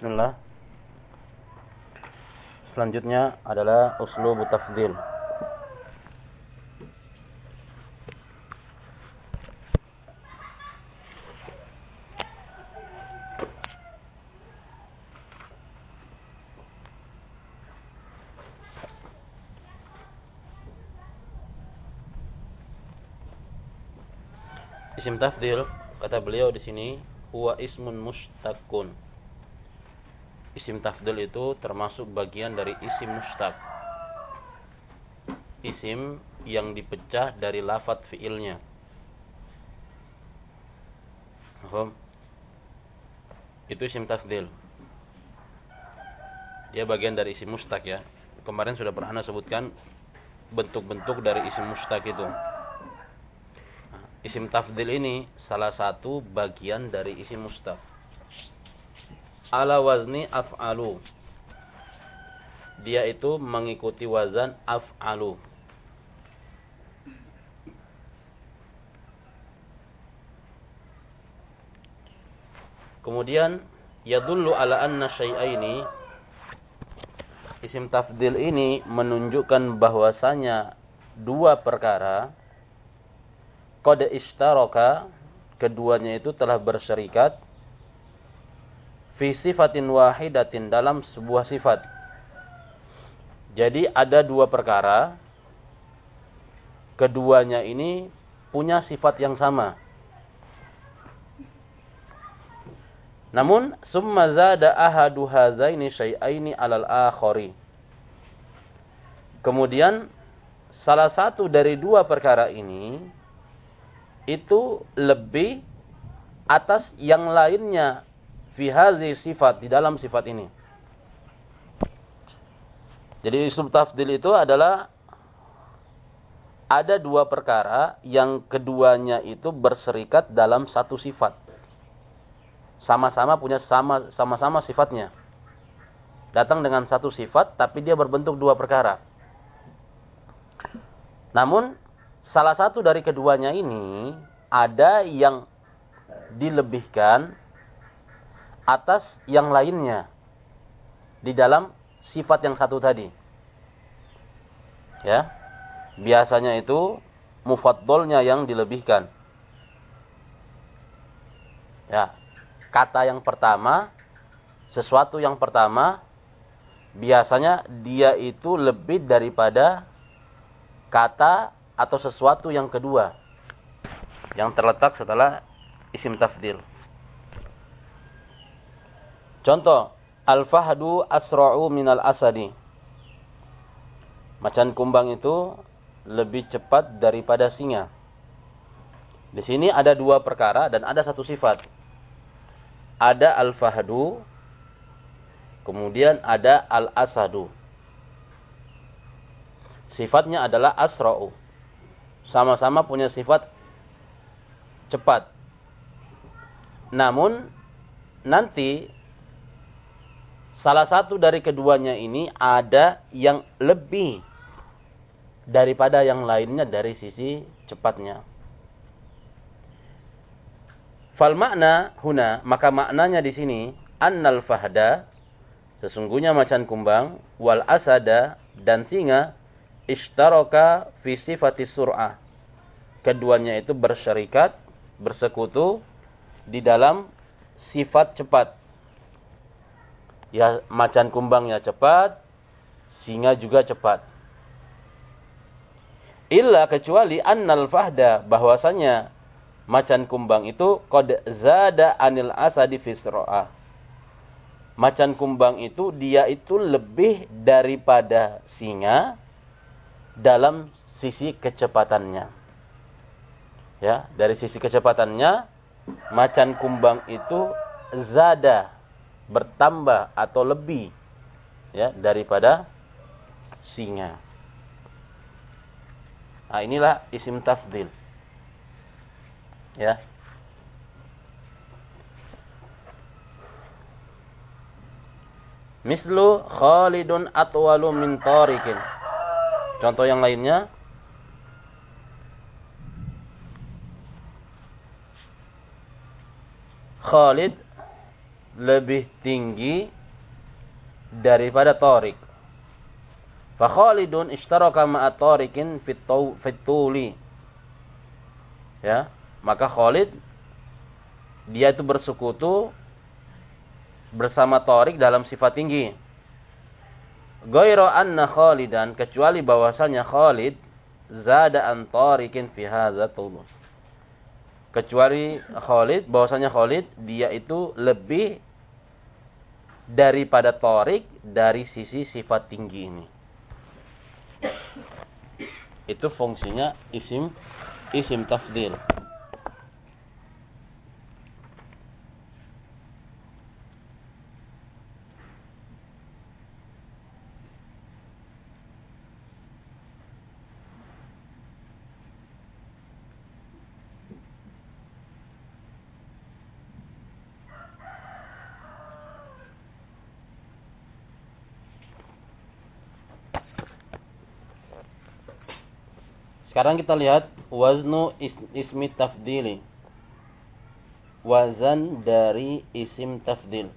Bismillah. Selanjutnya adalah uslub tafdil. Isim tafdil kata beliau di sini huwa ismun mustaqun. Isim tafdil itu termasuk bagian dari isim mustaq. Isim yang dipecah dari lafat fiilnya. Paham? Itu isim tafdil. Dia bagian dari isim mustaq ya. Kemarin sudah pernah sebutkan bentuk-bentuk dari isim mustaq itu. Isim tafdil ini salah satu bagian dari isim mustaq. Ala wazni af'alu. Dia itu mengikuti wazan af'alu. Kemudian yadullu ala anna syai'aini isim tafdil ini menunjukkan bahwasanya dua perkara qad istaraka keduanya itu telah berserikat fi sifatin wahidatin dalam sebuah sifat. Jadi ada dua perkara keduanya ini punya sifat yang sama. Namun summa zada ahadu hazaini syai'aini alal akhari. Kemudian salah satu dari dua perkara ini itu lebih atas yang lainnya fi sifat di dalam sifat ini. Jadi isim tafdil itu adalah ada dua perkara yang keduanya itu berserikat dalam satu sifat. Sama-sama punya sama sama-sama sifatnya. Datang dengan satu sifat tapi dia berbentuk dua perkara. Namun salah satu dari keduanya ini ada yang dilebihkan atas yang lainnya di dalam sifat yang satu tadi. Ya. Biasanya itu mufaddalnya yang dilebihkan. Ya. Kata yang pertama, sesuatu yang pertama biasanya dia itu lebih daripada kata atau sesuatu yang kedua yang terletak setelah isim tafdil. Contoh, al-fahdu asra'u minal asadi. Macan kumbang itu lebih cepat daripada singa. Di sini ada dua perkara dan ada satu sifat. Ada al-fahdu, kemudian ada al-asadu. Sifatnya adalah asra'u. Sama-sama punya sifat cepat. Namun nanti salah satu dari keduanya ini ada yang lebih daripada yang lainnya dari sisi cepatnya. Fal makna huna, maka maknanya di sini annal fahda sesungguhnya macan kumbang wal asada dan singa ishtaraka fi sifati sur'ah. Keduanya itu bersyarikat bersekutu di dalam sifat cepat. Ya macan kumbangnya cepat, singa juga cepat. Illa kecuali annal fahda bahwasanya macan kumbang itu qad zada anil asadi fisra'ah. Macan kumbang itu dia itu lebih daripada singa dalam sisi kecepatannya ya dari sisi kecepatannya macan kumbang itu zada bertambah atau lebih ya daripada singa. Nah, inilah isim tafdil. Ya. Mislu Khalidun atwalu min tarikin. Contoh yang lainnya Khalid lebih tinggi daripada torik. Fa Khalidun ishtaraka ma'a tarikin fituli. Ya, maka Khalid dia itu bersekutu bersama Torik dalam sifat tinggi. Goiro anna Khalidan kecuali bahwasanya Khalid zada an Tarikin fi hadza Kecuali Khalid bahwasanya Khalid dia itu lebih daripada Torik dari sisi sifat tinggi ini. Itu fungsinya isim isim tafdil. Sekarang kita lihat waznu ismi tafdili. Wazan dari isim tafdil.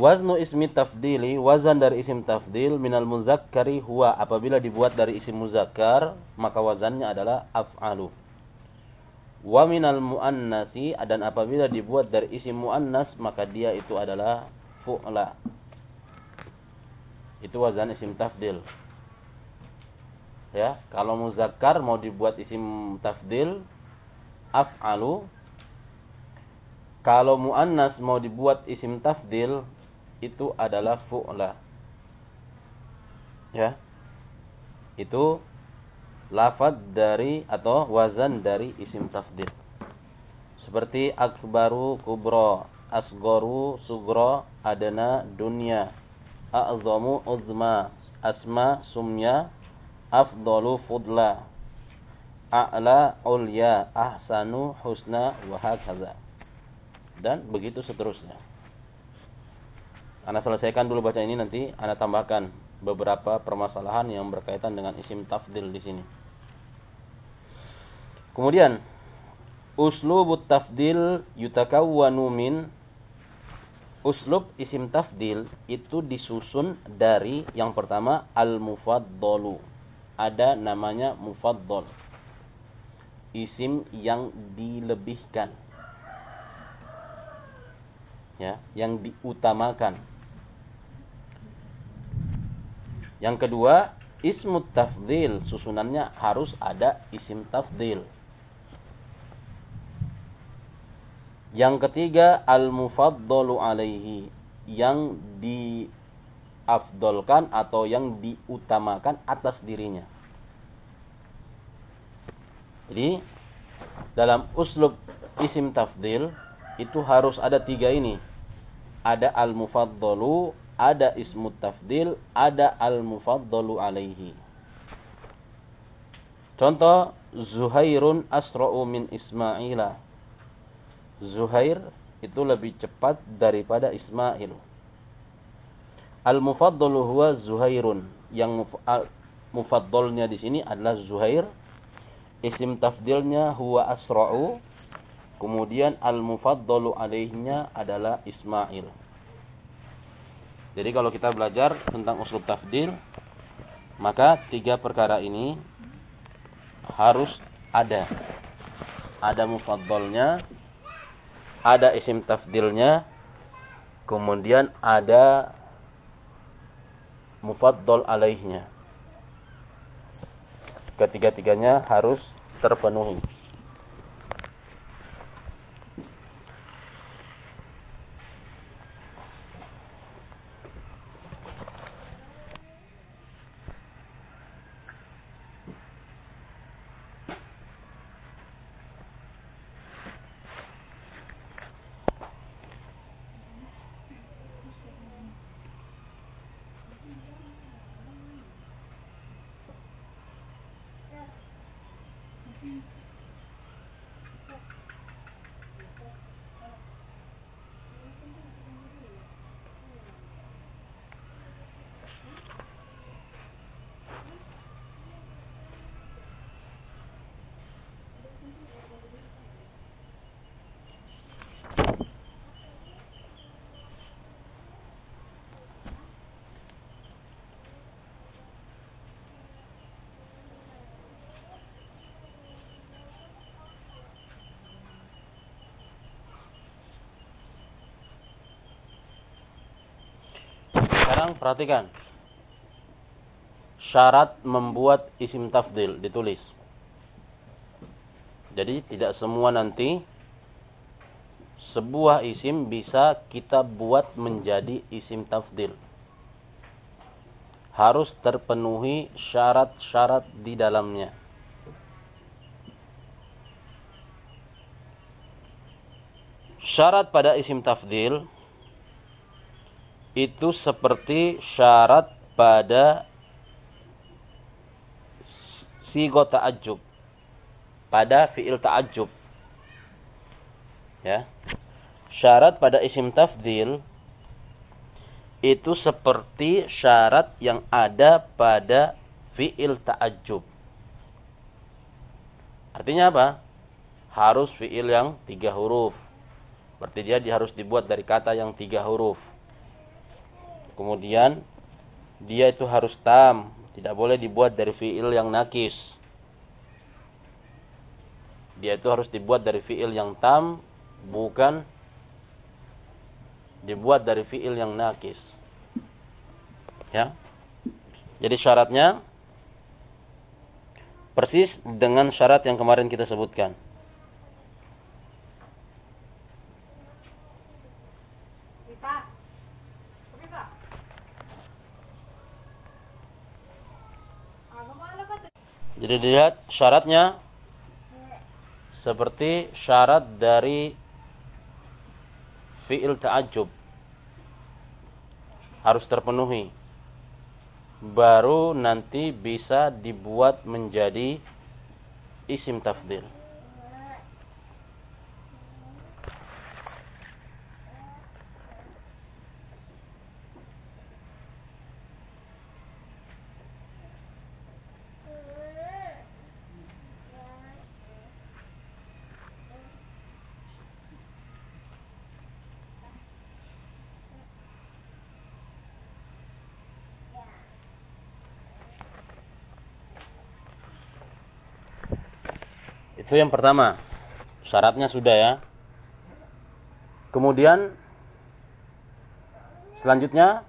Waznu ismi tafdili, wazan dari isim tafdil minal muzakkari huwa apabila dibuat dari isim muzakkar, maka wazannya adalah af'alu. Wa minal muannasi dan apabila dibuat dari isim muannas, maka dia itu adalah fu'la. Itu wazan isim tafdil. Ya, kalau muzakkar mau dibuat isim tafdil af'alu. Kalau muannas mau dibuat isim tafdil itu adalah fu'la. Ya. Itu lafad dari atau wazan dari isim tafdil. Seperti akbaru kubro, asgoru sugro, adana dunya, a'zamu uzma, asma sumya, afdalu fudla, a'la ulya, ahsanu husna, wahakaza. Dan begitu seterusnya. Anda selesaikan dulu baca ini nanti Anda tambahkan beberapa permasalahan yang berkaitan dengan isim tafdil di sini. Kemudian uslubut tafdil yutakawwanu min uslub isim tafdil itu disusun dari yang pertama al-mufaddalu. Ada namanya mufaddal. Isim yang dilebihkan. Ya, yang diutamakan. Yang kedua, ismut tafdil. Susunannya harus ada isim tafdil. Yang ketiga, al-mufaddalu alaihi. Yang diafdolkan atau yang diutamakan atas dirinya. Jadi, dalam uslub isim tafdil, itu harus ada tiga ini. Ada al-mufaddalu, ada ismu tafdil, ada al-mufaddalu alaihi. Contoh Zuhairun asra'u min Ismaila. Zuhair itu lebih cepat daripada Ismail. Al-mufaddalu huwa Zuhairun. Yang mufaddalnya di sini adalah Zuhair. Isim tafdilnya huwa asra'u. Kemudian al-mufaddalu alaihinya adalah Ismail. Jadi kalau kita belajar tentang uslub tafdil, maka tiga perkara ini harus ada. Ada mufaddalnya, ada isim tafdilnya, kemudian ada mufaddal alaihnya. Ketiga-tiganya harus terpenuhi. Sekarang perhatikan. Syarat membuat isim tafdil ditulis. Jadi tidak semua nanti sebuah isim bisa kita buat menjadi isim tafdil. Harus terpenuhi syarat-syarat di dalamnya. Syarat pada isim tafdil itu seperti syarat pada sigo ta'ajub. Pada fi'il ta'ajub. Ya. Syarat pada isim tafdil itu seperti syarat yang ada pada fi'il ta'ajub. Artinya apa? Harus fi'il yang tiga huruf. Berarti dia harus dibuat dari kata yang tiga huruf. Kemudian dia itu harus tam, tidak boleh dibuat dari fiil yang nakis. Dia itu harus dibuat dari fiil yang tam, bukan dibuat dari fiil yang nakis. Ya. Jadi syaratnya persis dengan syarat yang kemarin kita sebutkan. Jadi dilihat syaratnya seperti syarat dari fi'il ta'ajub harus terpenuhi baru nanti bisa dibuat menjadi isim tafdil. Itu yang pertama. Syaratnya sudah ya. Kemudian selanjutnya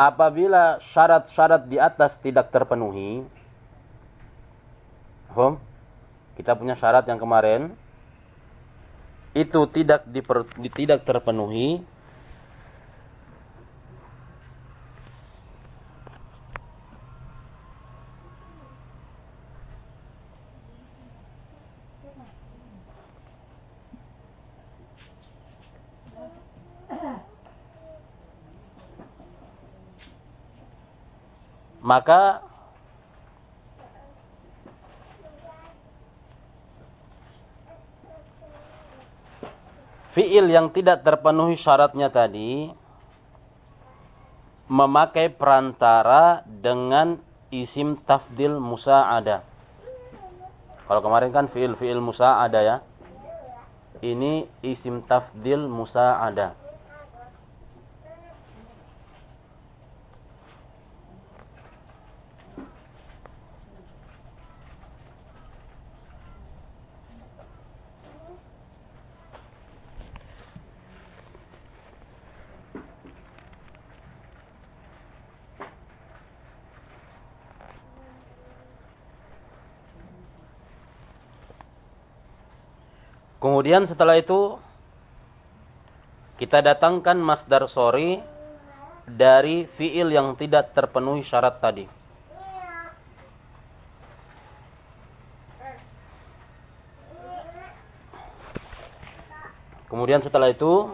apabila syarat-syarat di atas tidak terpenuhi, home, kita punya syarat yang kemarin itu tidak diper, tidak terpenuhi, maka fiil yang tidak terpenuhi syaratnya tadi memakai perantara dengan isim tafdil musa'ada. Kalau kemarin kan fiil-fiil musa'ada ya. Ini isim tafdil musa'ada. Kemudian setelah itu kita datangkan masdar sorry dari fiil yang tidak terpenuhi syarat tadi. Kemudian setelah itu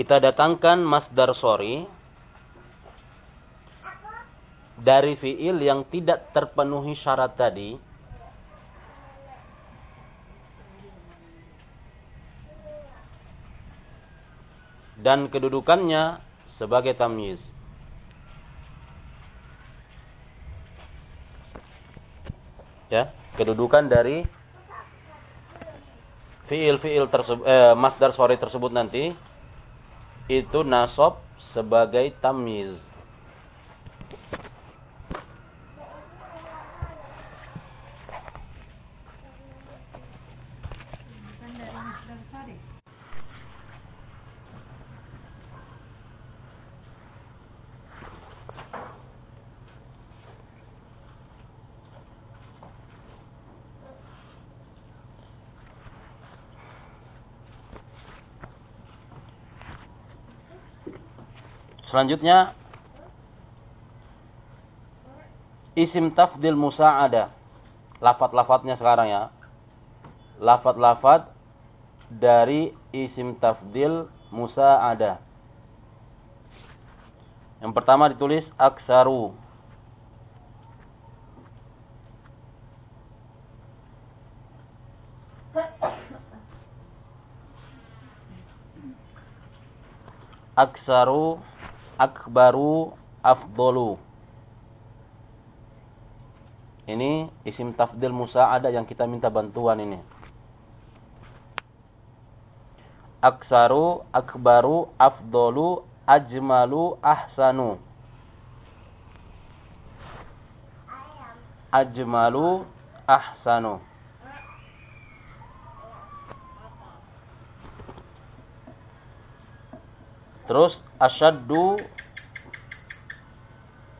kita datangkan masdar sorry dari fiil yang tidak terpenuhi syarat tadi dan kedudukannya sebagai tamyiz. Ya, kedudukan dari fiil-fiil tersebut eh, masdar sorry tersebut nanti itu nasab sebagai tamyiz. Selanjutnya isim tafdil musa'ada. Lafat-lafatnya sekarang ya. Lafat-lafat dari isim tafdil musa'ada. Yang pertama ditulis aksaru. Aksaru, akbaru, afdolu. Ini isim tafdil musa'ada yang kita minta bantuan ini. Aksaru, akbaru, afdolu, ajmalu, ahsanu. Ajmalu, ahsanu. Terus asyaddu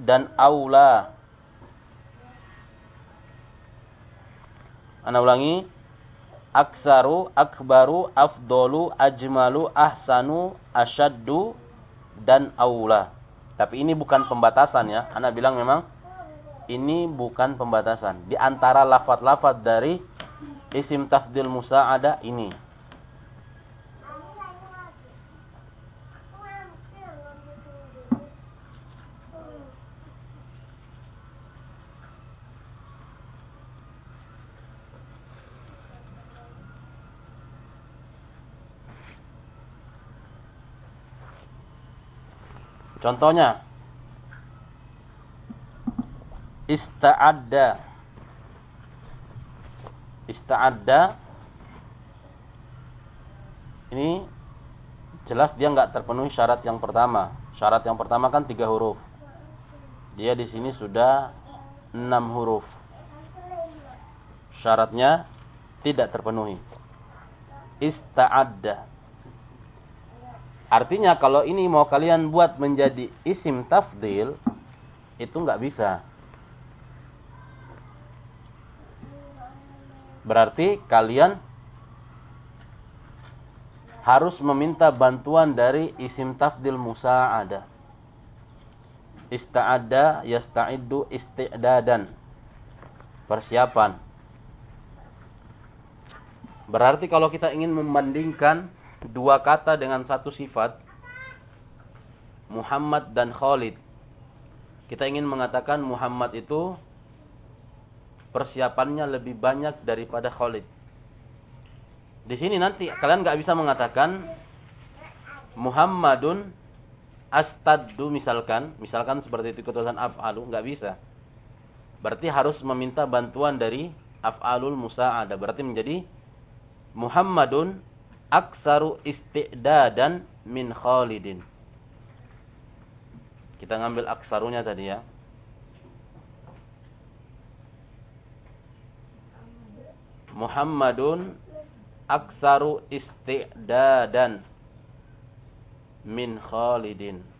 dan aula. Ana ulangi. Aksaru, akbaru, afdolu, ajmalu, ahsanu, asyaddu, dan aula. Tapi ini bukan pembatasan ya. Ana bilang memang ini bukan pembatasan. Di antara lafat-lafat dari isim tafdil Musa ada ini. Contohnya ista'adda ista'adda ini jelas dia nggak terpenuhi syarat yang pertama. Syarat yang pertama kan tiga huruf. Dia di sini sudah enam huruf. Syaratnya tidak terpenuhi. Ista'adda Artinya kalau ini mau kalian buat menjadi isim tafdil, itu nggak bisa. Berarti kalian harus meminta bantuan dari isim tafdil musa'ada. Ista'adda yasta'iddu isti'dadan. Persiapan. Berarti kalau kita ingin membandingkan dua kata dengan satu sifat Muhammad dan Khalid. Kita ingin mengatakan Muhammad itu persiapannya lebih banyak daripada Khalid. Di sini nanti kalian nggak bisa mengatakan Muhammadun astaddu misalkan misalkan seperti itu ketulisan af'alu nggak bisa. Berarti harus meminta bantuan dari af'alul musa'ada. Berarti menjadi Muhammadun aksaru isti'dadan min Khalidin. Kita ngambil aksarunya tadi ya. Muhammadun aksaru isti'dadan min Khalidin.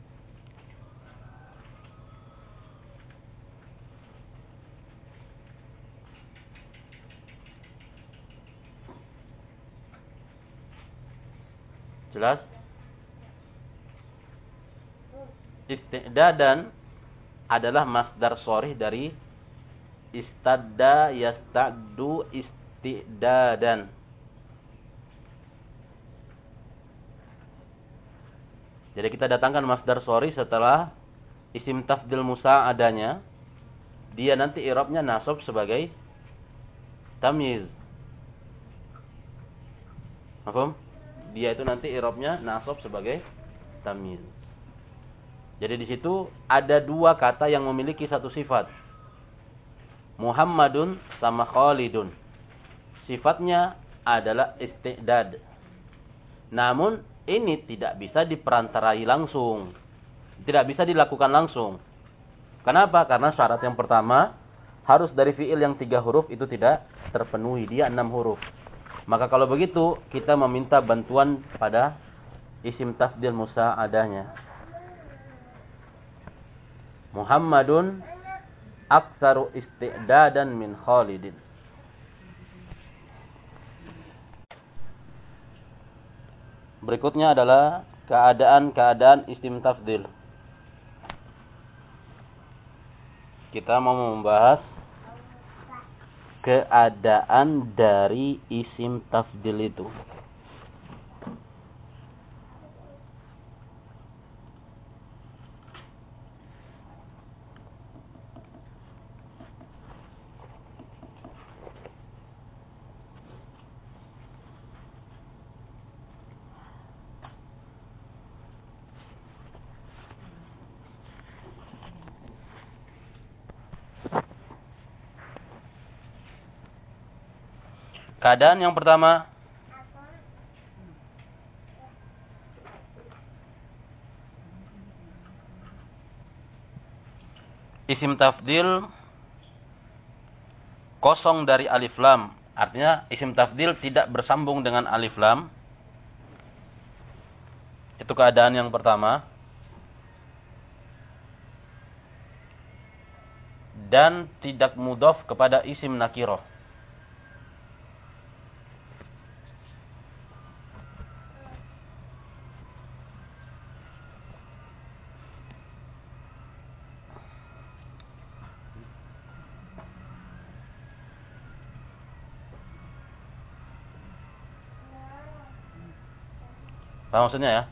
Jelas? Istidadan adalah masdar sorih dari istadda yastaddu istidadan. Jadi kita datangkan masdar sorry setelah isim tafdil musa adanya. Dia nanti irobnya nasab sebagai tamyiz. Paham? Dia itu nanti irobnya nasab sebagai tamyiz. Jadi di situ ada dua kata yang memiliki satu sifat. Muhammadun sama Khalidun. Sifatnya adalah istidad. Namun ini tidak bisa diperantarai langsung. Tidak bisa dilakukan langsung. Kenapa? Karena syarat yang pertama harus dari fiil yang tiga huruf itu tidak terpenuhi. Dia enam huruf. Maka kalau begitu kita meminta bantuan pada isim tafdil Musa adanya. Muhammadun aktsaru isti'dadan min Khalidin. Berikutnya adalah keadaan-keadaan isim tafdil. Kita mau membahas keadaan dari isim tafdil itu. Keadaan yang pertama Isim tafdil kosong dari alif lam. Artinya isim tafdil tidak bersambung dengan alif lam. Itu keadaan yang pertama. Dan tidak mudof kepada isim nakiroh. Apa maksudnya ya?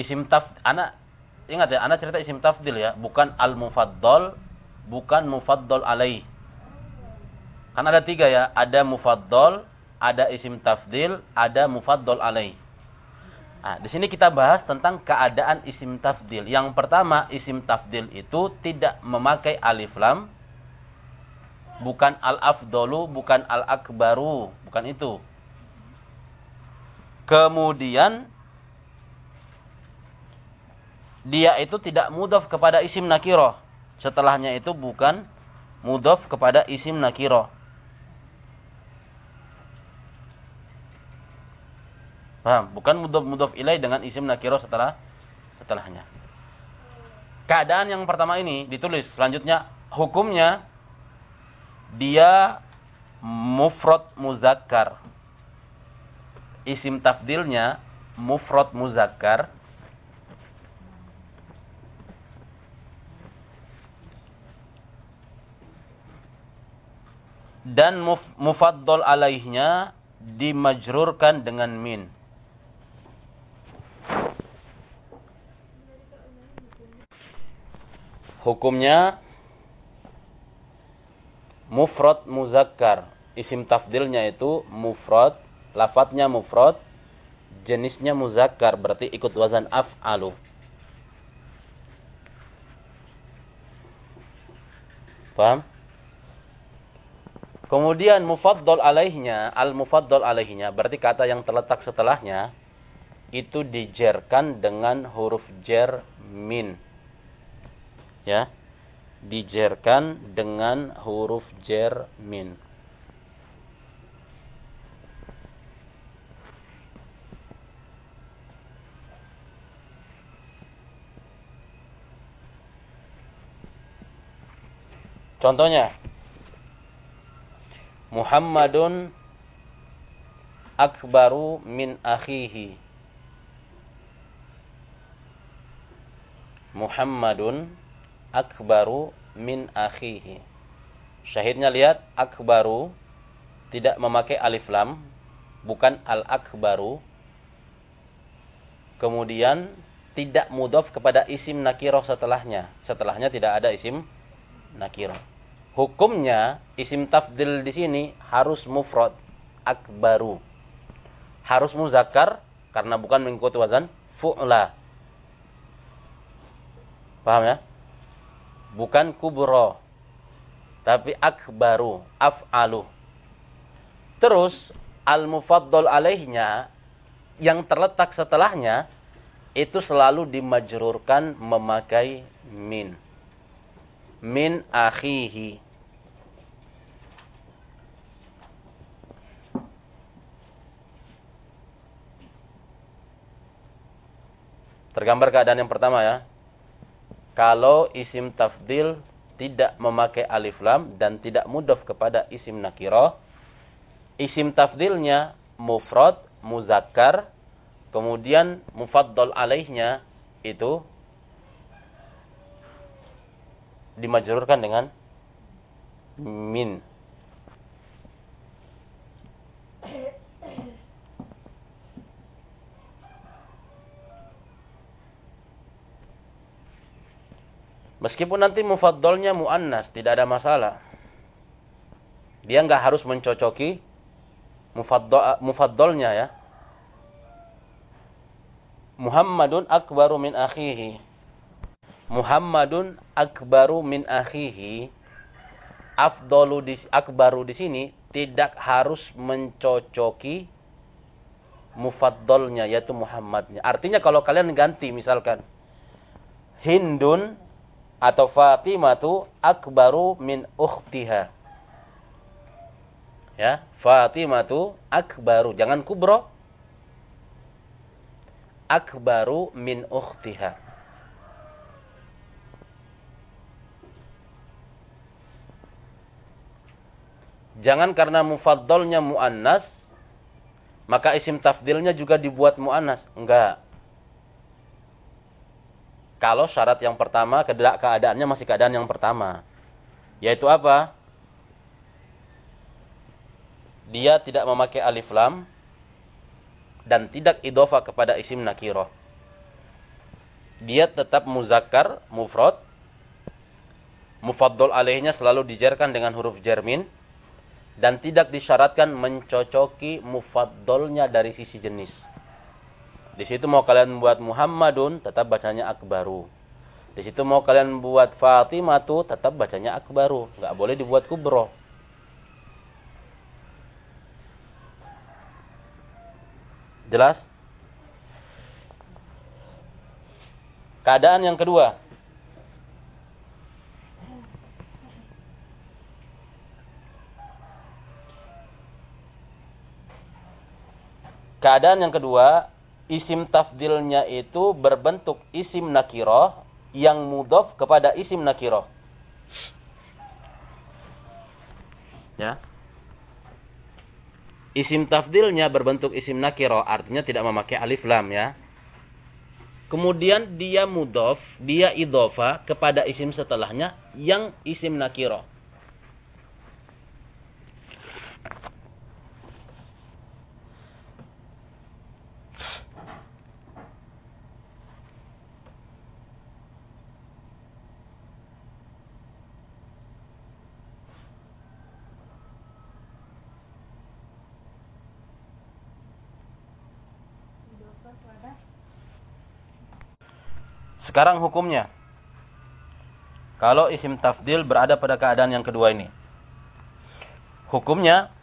Isim taf anak ingat ya, anak cerita isim tafdil ya, bukan al-mufaddal, bukan mufaddal alaih. Kan ada tiga ya, ada mufaddal, ada isim tafdil, ada mufaddal alaih. Nah, di sini kita bahas tentang keadaan isim tafdil. Yang pertama, isim tafdil itu tidak memakai alif lam, bukan al-afdolu, bukan al-akbaru, bukan itu. Kemudian dia itu tidak mudaf kepada isim nakiroh. Setelahnya itu bukan mudaf kepada isim nakiroh. Paham? Bukan mudaf mudaf ilai dengan isim nakiroh setelah setelahnya. Keadaan yang pertama ini ditulis. Selanjutnya hukumnya dia mufrad muzakkar isim tafdilnya mufrad muzakkar dan muf, mufaddal alaihnya dimajrurkan dengan min. Hukumnya mufrad muzakkar. Isim tafdilnya itu mufrad lafadznya mufrad, jenisnya muzakkar berarti ikut wazan af'alu. Paham? Kemudian mufaddal alaihnya, al-mufaddal alaihnya berarti kata yang terletak setelahnya itu dijerkan dengan huruf jer min. Ya. Dijerkan dengan huruf jer min. Contohnya Muhammadun akbaru min akhihi. Muhammadun akbaru min akhihi. Syahidnya lihat akbaru tidak memakai alif lam, bukan al-akbaru. Kemudian tidak mudhof kepada isim nakiroh setelahnya. Setelahnya tidak ada isim nakiroh hukumnya isim tafdil di sini harus mufrad akbaru. Harus muzakkar karena bukan mengikuti wazan fu'la. Paham ya? Bukan kubro. Tapi akbaru, af'alu. Terus al-mufaddal alaihnya yang terletak setelahnya itu selalu dimajrurkan memakai min. Min akhihi. Tergambar keadaan yang pertama ya. Kalau isim tafdil tidak memakai alif lam dan tidak mudaf kepada isim nakiroh. Isim tafdilnya mufrad, muzakkar. Kemudian mufaddal alaihnya itu dimajrurkan dengan min. Meskipun nanti mufaddalnya muannas, tidak ada masalah. Dia nggak harus mencocoki mufaddalnya ya. Muhammadun akbaru min akhihi. Muhammadun akbaru min akhihi. Afdalu di, akbaru di sini tidak harus mencocoki mufaddalnya yaitu Muhammadnya. Artinya kalau kalian ganti misalkan Hindun atau Fatimatu akbaru min ukhtiha. Ya, Fatimatu akbaru, jangan kubro. Akbaru min ukhtiha. Jangan karena mufaddalnya muannas maka isim tafdilnya juga dibuat muannas. Enggak. Kalau syarat yang pertama keadaannya masih keadaan yang pertama. Yaitu apa? Dia tidak memakai alif lam dan tidak idofa kepada isim nakiroh. Dia tetap muzakkar, mufrad. Mufaddal alaihnya selalu dijarkan dengan huruf jermin dan tidak disyaratkan mencocoki mufaddalnya dari sisi jenis. Di situ mau kalian buat Muhammadun, tetap bacanya akbaru. Di situ mau kalian buat Fatimatu, tetap bacanya akbaru. Nggak boleh dibuat kubro. Jelas? Keadaan yang kedua. Keadaan yang kedua, isim tafdilnya itu berbentuk isim nakiroh yang mudof kepada isim nakiroh. Ya. Isim tafdilnya berbentuk isim nakiroh artinya tidak memakai alif lam ya. Kemudian dia mudof, dia idofa kepada isim setelahnya yang isim nakiroh. Sekarang hukumnya. Kalau isim tafdil berada pada keadaan yang kedua ini. Hukumnya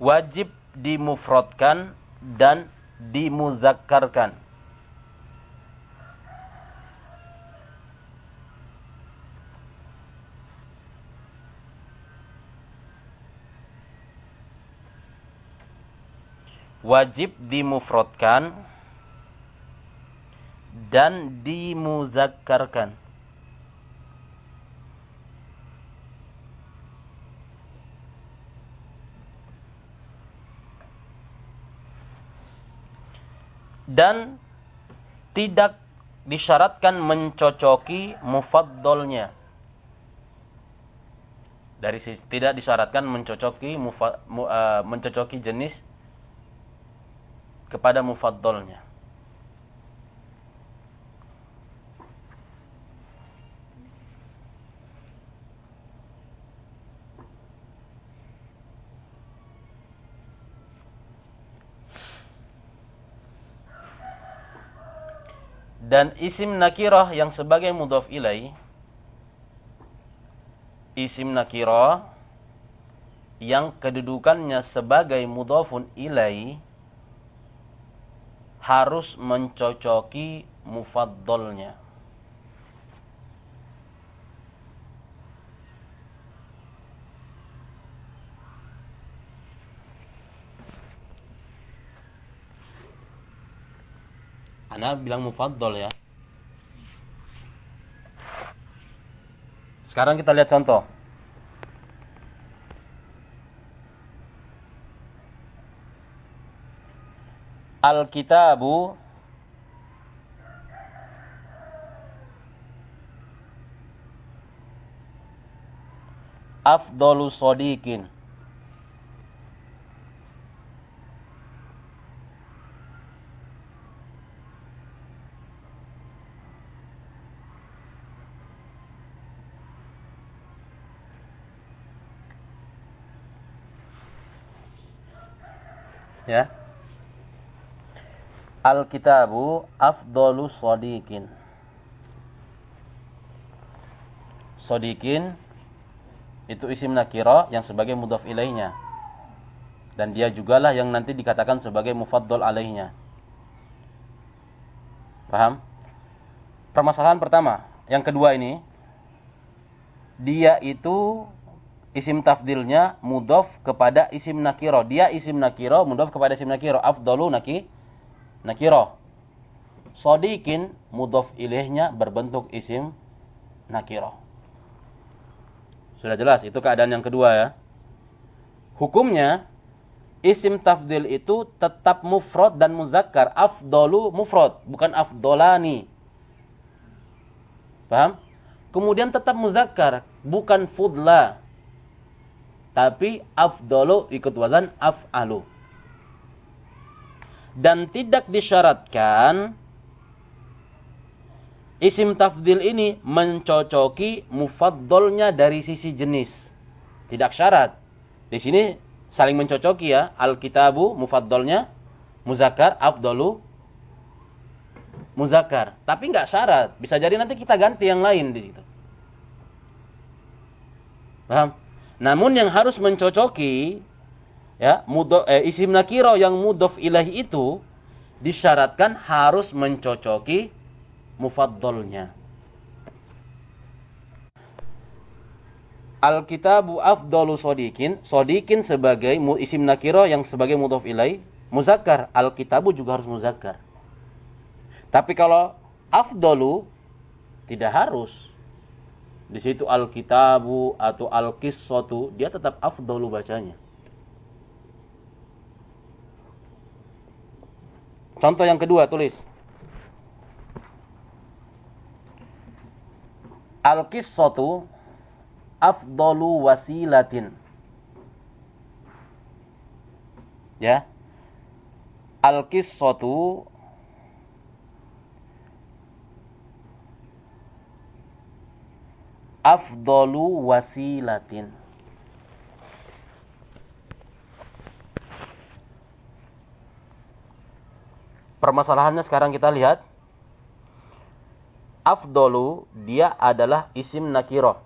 wajib dimufrodkan dan dimuzakkarkan. Wajib dimufrodkan dan dimuzakkarkan. Dan tidak disyaratkan mencocoki mufaddalnya. Dari tidak disyaratkan mencocoki mufa, mu, uh, mencocoki jenis kepada mufaddalnya. Dan isim nakirah yang sebagai mudhaf ilai isim nakirah yang kedudukannya sebagai mudhafun ilai harus mencocoki mufaddalnya. Anda bilang mufaddal ya. Sekarang kita lihat contoh. Al-kitabu afdolu sodikin. Ya. Al-kitabu afdalu sodikin. Sodikin itu isim nakiro yang sebagai mudhaf ilaihnya. Dan dia jugalah yang nanti dikatakan sebagai mufaddal alaihnya. Paham? Permasalahan pertama. Yang kedua ini. Dia itu isim tafdilnya mudhaf kepada isim nakiro. Dia isim nakiro mudhaf kepada isim nakiro. Afdalu naki, nakiro. Sodikin mudhaf ilaihnya berbentuk isim nakiro. Sudah jelas, itu keadaan yang kedua ya. Hukumnya, isim tafdil itu tetap mufrad dan muzakkar. Afdolu mufrad, bukan afdolani. Paham? Kemudian tetap muzakkar, bukan fudla. Tapi afdolu ikut wazan af'alu. Dan tidak disyaratkan Isim tafdil ini mencocoki mufaddolnya dari sisi jenis. Tidak syarat. Di sini saling mencocoki ya. Alkitabu mufaddolnya muzakkar, afdolu muzakkar. Tapi nggak syarat. Bisa jadi nanti kita ganti yang lain di situ. Paham? Namun yang harus mencocoki ya, mudo, eh, isim nakiro yang mudof ilahi itu disyaratkan harus mencocoki mufaddalnya. Al-kitabu afdalu sodikin. Sodikin sebagai isim nakiro yang sebagai mudhaf ilai. Muzakkar. Al-kitabu juga harus muzakkar. Tapi kalau afdalu tidak harus. Di situ al-kitabu atau al-qissatu dia tetap afdalu bacanya. Contoh yang kedua tulis. Al-qissatu afdalu wasilatin. Ya. Al-qissatu afdalu wasilatin. Permasalahannya sekarang kita lihat afdolu dia adalah isim nakiro.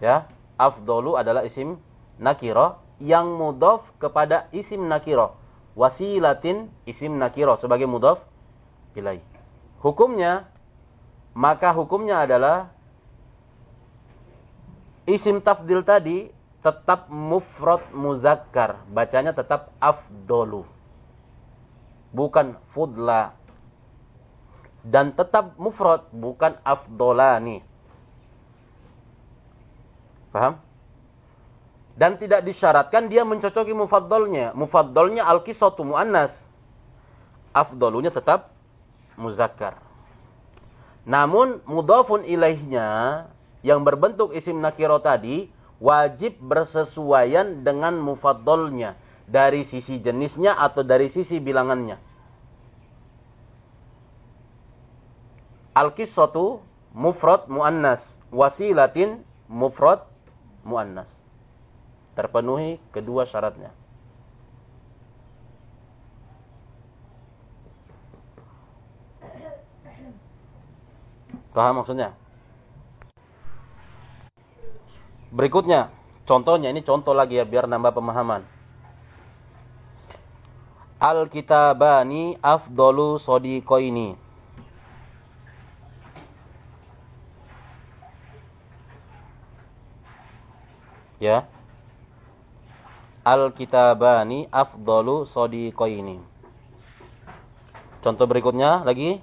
Ya, afdolu adalah isim nakiro yang mudhof kepada isim nakiro. Wasilatin isim nakiro sebagai mudhof ilai. Hukumnya maka hukumnya adalah isim tafdil tadi tetap mufrad muzakkar, bacanya tetap afdolu. Bukan fudla dan tetap mufrad bukan afdolani. Paham? Dan tidak disyaratkan dia mencocoki mufaddalnya. Mufaddalnya al-qisatu muannas. Afdolunya tetap muzakkar. Namun mudhafun ilaihnya yang berbentuk isim nakiro tadi wajib bersesuaian dengan mufaddalnya dari sisi jenisnya atau dari sisi bilangannya. Al-qissatu mufrad muannas, wasilatin mufrad muannas. Terpenuhi kedua syaratnya. Paham maksudnya? Berikutnya, contohnya ini contoh lagi ya biar nambah pemahaman. Al-kitabani afdolu sodiqoini. ya al-kitabani afdalu sadiqaini contoh berikutnya lagi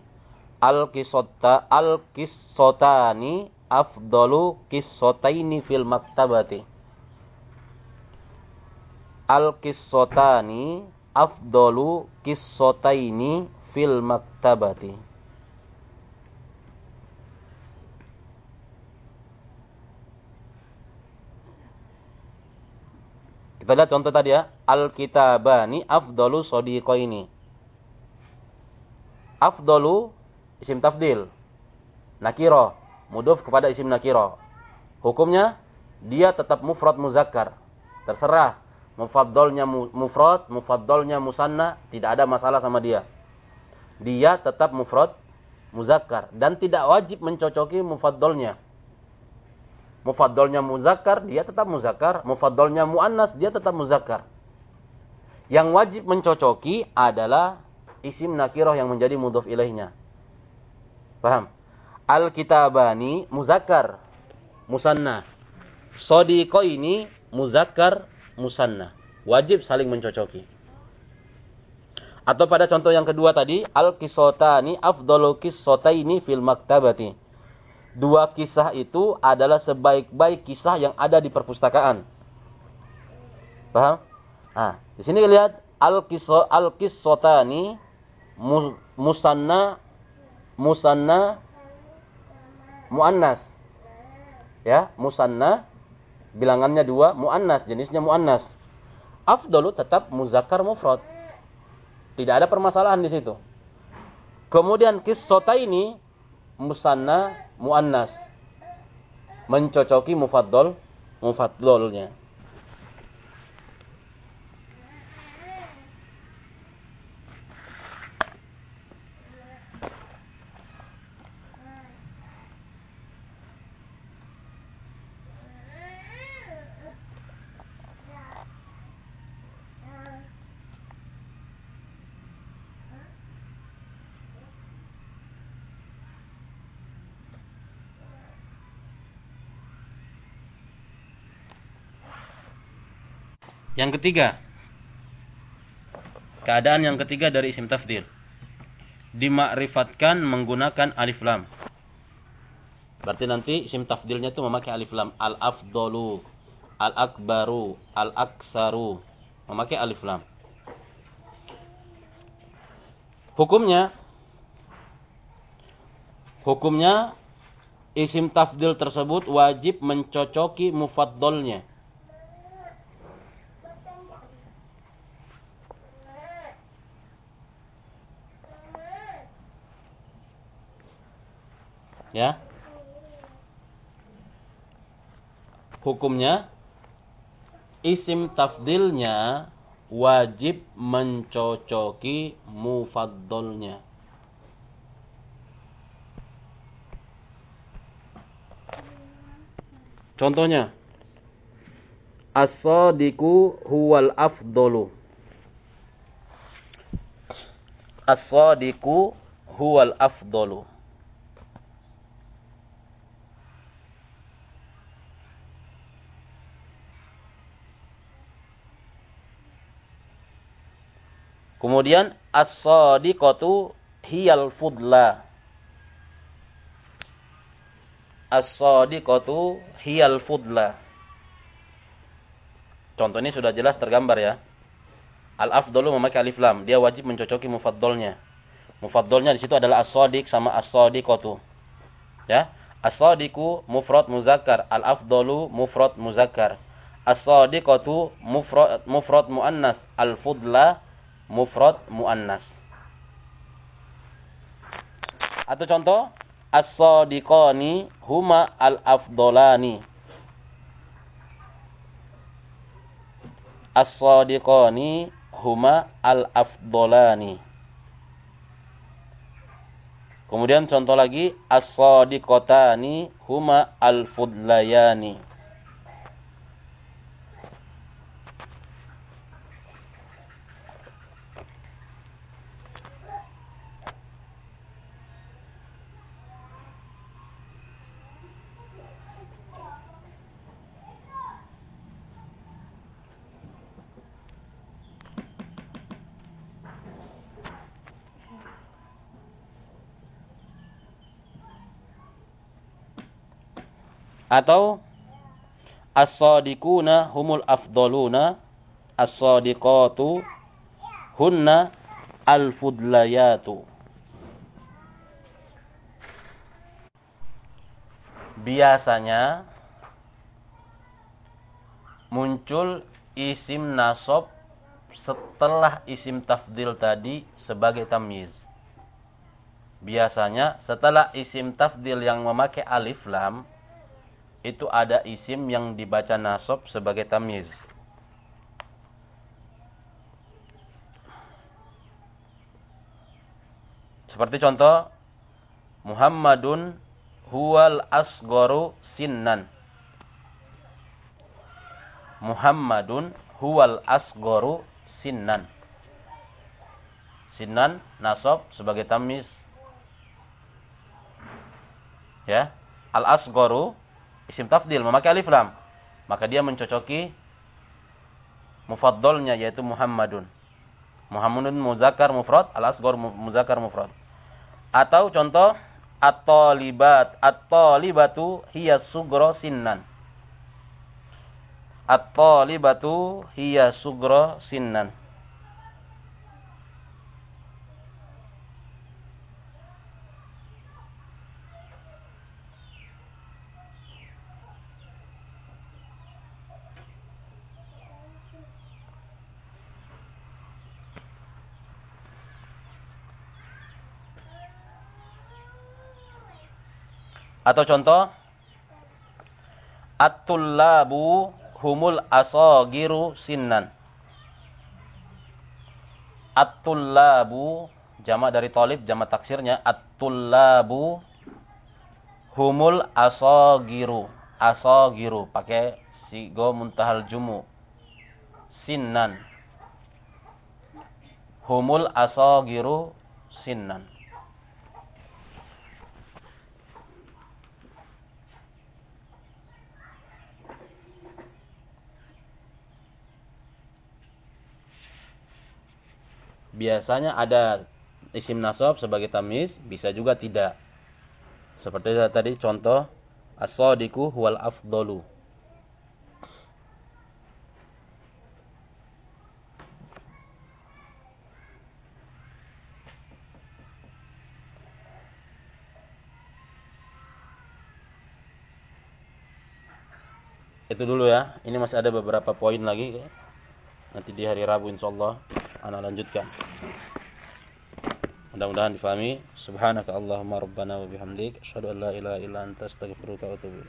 al-qisota al-qisotani afdalu qissataini fil maktabati. Al qissatani afdalu qissataini fil maktabati. Kita lihat contoh tadi ya. Al-kitabani afdalu sodiqoini. Afdalu isim tafdil. Nakiro Muduf kepada isim nakiro. Hukumnya, dia tetap mufrad muzakkar. Terserah. Mufaddolnya mufrad, mufaddolnya musanna. Tidak ada masalah sama dia. Dia tetap mufrad muzakkar. Dan tidak wajib mencocoki mufaddolnya Mufaddalnya muzakkar, dia tetap muzakkar. Mufaddalnya muannas, dia tetap muzakkar. Yang wajib mencocoki adalah isim nakiroh yang menjadi mudhof ilaihnya. Paham? Al-kitabani muzakkar, musanna. Sodiko ini muzakkar, musanna. Wajib saling mencocoki. Atau pada contoh yang kedua tadi, al-kisotani afdalu kisotaini fil maktabati dua kisah itu adalah sebaik-baik kisah yang ada di perpustakaan. Paham? Nah, di sini lihat al-qissa al-qissatani musanna musanna muannas. Ya, musanna bilangannya dua, muannas jenisnya muannas. Afdalu tetap muzakkar mufrad. Tidak ada permasalahan di situ. Kemudian kisota ini musanna muannas mencocoki mufaddal mufaddalnya Yang ketiga, keadaan yang ketiga dari isim tafdil. Dimakrifatkan menggunakan alif lam. Berarti nanti isim tafdilnya itu memakai alif lam. Al-afdolu, al-akbaru, al-aksaru. Memakai alif lam. Hukumnya, hukumnya isim tafdil tersebut wajib mencocoki mufaddolnya. Ya. Hukumnya isim tafdilnya wajib mencocoki mufaddolnya. Contohnya As-sadiqu huwal afdolu. As-sadiqu huwal afdolu. Kemudian as-sadiqatu hiyal fudla. As-sadiqatu hiyal fudla. Contoh ini sudah jelas tergambar ya. Al-afdalu memakai alif lam, dia wajib mencocoki mufaddalnya. Mufaddalnya di situ adalah as-sadiq sama as-sadiqatu. Ya. As-sadiqu mufrad muzakkar, al-afdalu mufrad muzakkar. As-sadiqatu mufrad mufrad muannas, al-fudla mufrad muannas. Atau contoh as-sadiqani huma al-afdolani. As-sadiqani huma al-afdolani. Kemudian contoh lagi as-sadiqatani huma al-fudlayani. Atau as-sadiquna humul afdaluna as-sadiqatu hunna al-fudlayatu. Biasanya muncul isim nasab setelah isim tafdil tadi sebagai tamyiz. Biasanya setelah isim tafdil yang memakai alif lam itu ada isim yang dibaca nasab sebagai tamyiz. Seperti contoh Muhammadun huwal asgoru sinnan. Muhammadun huwal asgoru sinnan. Sinnan nasab sebagai tamis. Ya. Al asgoru isim tafdil memakai alif lam. Maka dia mencocoki mufaddalnya yaitu Muhammadun. Muhammadun muzakkar mufrad, al asgor muzakkar mufrad. Atau contoh at-talibat at-talibatu hiya sugro sinnan at-talibatu hiya sugro sinnan Atau contoh At-tullabu humul asagiru sinnan. At-tullabu jamak dari talib jamak taksirnya at-tullabu humul asagiru. Asagiru pakai sigo muntahal jumu. Sinnan. Humul asagiru sinnan. Biasanya ada isim nasab sebagai tamis, bisa juga tidak. Seperti tadi contoh as-sadiqu huwal afdalu. Itu dulu ya. Ini masih ada beberapa poin lagi. Nanti di hari Rabu insyaallah ana lanjutkan. Mudah-mudahan difahami. Subhanaka Allahumma rabbana wa bihamdik asyhadu an la ilaha illa anta astaghfiruka wa atubu